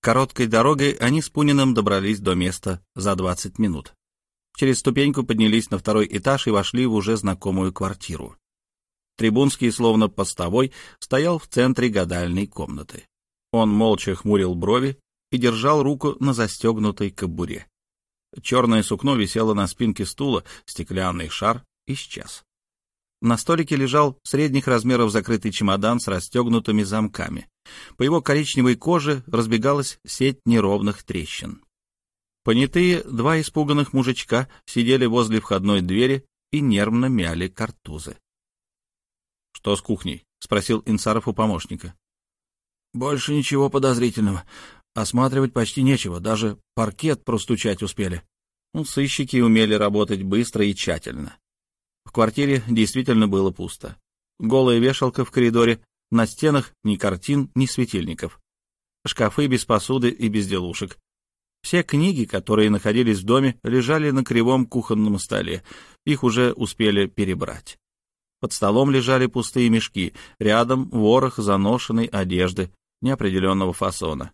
Короткой дорогой они с Пуниным добрались до места за 20 минут. Через ступеньку поднялись на второй этаж и вошли в уже знакомую квартиру. Трибунский, словно постовой, стоял в центре гадальной комнаты. Он молча хмурил брови и держал руку на застегнутой кобуре. Черное сукно висело на спинке стула, стеклянный шар исчез. На столике лежал средних размеров закрытый чемодан с расстегнутыми замками. По его коричневой коже разбегалась сеть неровных трещин. Понятые два испуганных мужичка сидели возле входной двери и нервно мяли картузы. — Что с кухней? — спросил Инсаров у помощника. — Больше ничего подозрительного. Осматривать почти нечего, даже паркет простучать успели. Ну, сыщики умели работать быстро и тщательно. В квартире действительно было пусто. Голая вешалка в коридоре, на стенах ни картин, ни светильников. Шкафы без посуды и безделушек. Все книги, которые находились в доме, лежали на кривом кухонном столе. Их уже успели перебрать. Под столом лежали пустые мешки, рядом ворох заношенной одежды неопределенного фасона.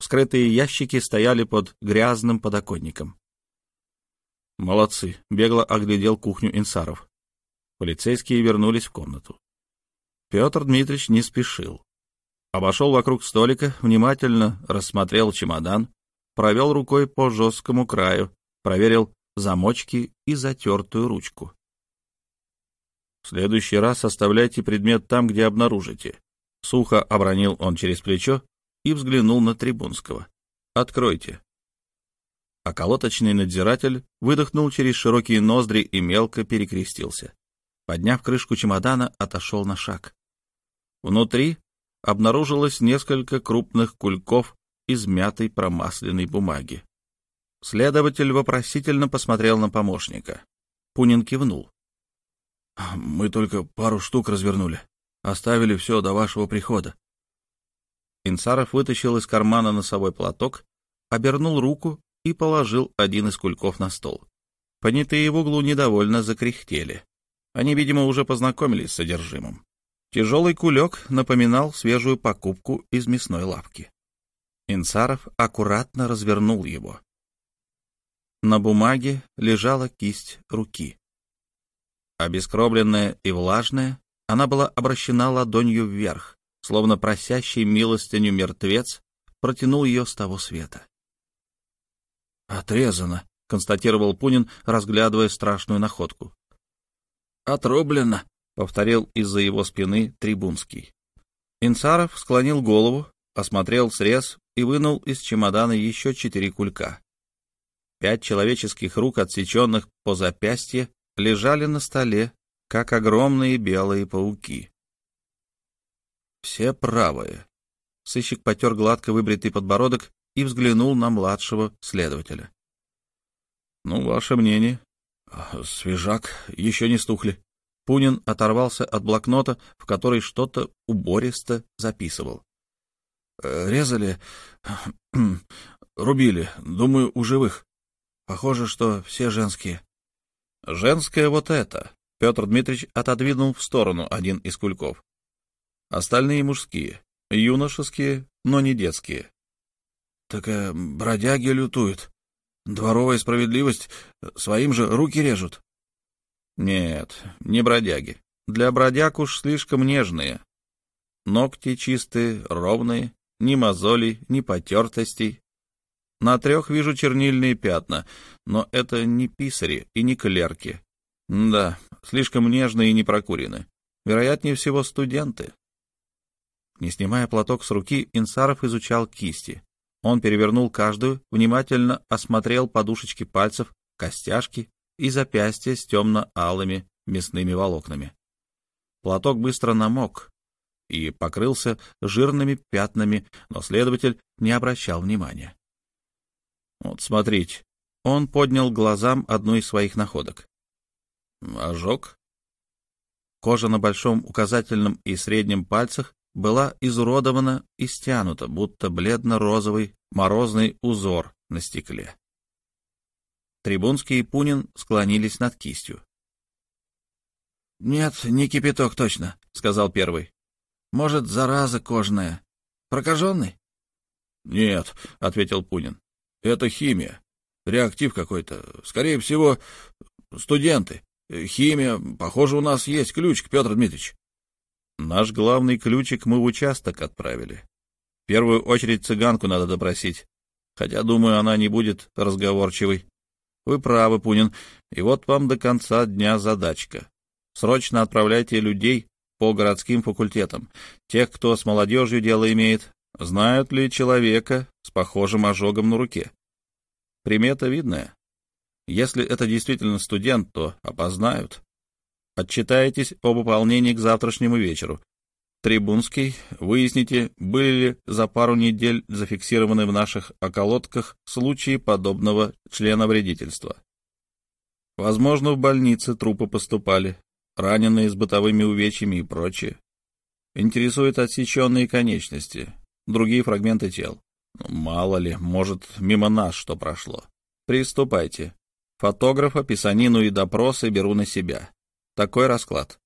Скрытые ящики стояли под грязным подоконником. «Молодцы!» — бегло оглядел кухню Инсаров. Полицейские вернулись в комнату. Петр Дмитриевич не спешил. Обошел вокруг столика, внимательно рассмотрел чемодан, провел рукой по жесткому краю, проверил замочки и затертую ручку. «В следующий раз оставляйте предмет там, где обнаружите». Сухо обронил он через плечо и взглянул на Трибунского. «Откройте» а колоточный надзиратель выдохнул через широкие ноздри и мелко перекрестился. Подняв крышку чемодана, отошел на шаг. Внутри обнаружилось несколько крупных кульков из мятой промасленной бумаги. Следователь вопросительно посмотрел на помощника. Пунин кивнул. — Мы только пару штук развернули. Оставили все до вашего прихода. Инсаров вытащил из кармана носовой платок, обернул руку и положил один из кульков на стол. Понятые в углу недовольно закряхтели. Они, видимо, уже познакомились с содержимым. Тяжелый кулек напоминал свежую покупку из мясной лавки. Инсаров аккуратно развернул его. На бумаге лежала кисть руки. Обескровленная и влажная, она была обращена ладонью вверх, словно просящий милостыню мертвец протянул ее с того света. «Отрезано», — констатировал Пунин, разглядывая страшную находку. «Отрублено», — повторил из-за его спины Трибунский. Инсаров склонил голову, осмотрел срез и вынул из чемодана еще четыре кулька. Пять человеческих рук, отсеченных по запястье, лежали на столе, как огромные белые пауки. Все правые. Сыщик потер гладко выбритый подбородок и взглянул на младшего следователя. — Ну, ваше мнение? — Свежак, еще не стухли. Пунин оторвался от блокнота, в который что-то убористо записывал. «Э, — Резали, рубили, думаю, у живых. Похоже, что все женские. — Женское вот это. Петр Дмитриевич отодвинул в сторону один из кульков. Остальные мужские, юношеские, но не детские. Так э, бродяги лютуют. Дворовая справедливость своим же руки режут. Нет, не бродяги. Для бродяг уж слишком нежные. Ногти чистые, ровные, ни мозолей, ни потертостей. На трех вижу чернильные пятна, но это не писари и не клерки. Да, слишком нежные и не прокурены. Вероятнее всего, студенты. Не снимая платок с руки, Инсаров изучал кисти. Он перевернул каждую, внимательно осмотрел подушечки пальцев, костяшки и запястья с темно-алыми мясными волокнами. Платок быстро намок и покрылся жирными пятнами, но следователь не обращал внимания. Вот смотрите, он поднял глазам одну из своих находок. Ожог. Кожа на большом указательном и среднем пальцах была изуродована и стянута, будто бледно-розовый морозный узор на стекле. Трибунский и Пунин склонились над кистью. — Нет, не кипяток точно, — сказал первый. — Может, зараза кожная. Прокаженный? Нет, ответил Пунин. Это химия. Реактив какой-то. Скорее всего, студенты. Химия. Похоже, у нас есть ключик, Петр Дмитриевич. Наш главный ключик мы в участок отправили. В первую очередь цыганку надо допросить. Хотя, думаю, она не будет разговорчивой. Вы правы, Пунин. И вот вам до конца дня задачка. Срочно отправляйте людей по городским факультетам. Тех, кто с молодежью дело имеет, знают ли человека с похожим ожогом на руке. Примета видная. Если это действительно студент, то опознают. Отчитаетесь о выполнении к завтрашнему вечеру. Трибунский, выясните, были ли за пару недель зафиксированы в наших околотках случаи подобного члена вредительства. Возможно, в больнице трупы поступали, раненые с бытовыми увечьями и прочее. Интересуют отсеченные конечности, другие фрагменты тел. Ну, мало ли, может, мимо нас что прошло. Приступайте. Фотографа, писанину и допросы беру на себя. Такой расклад.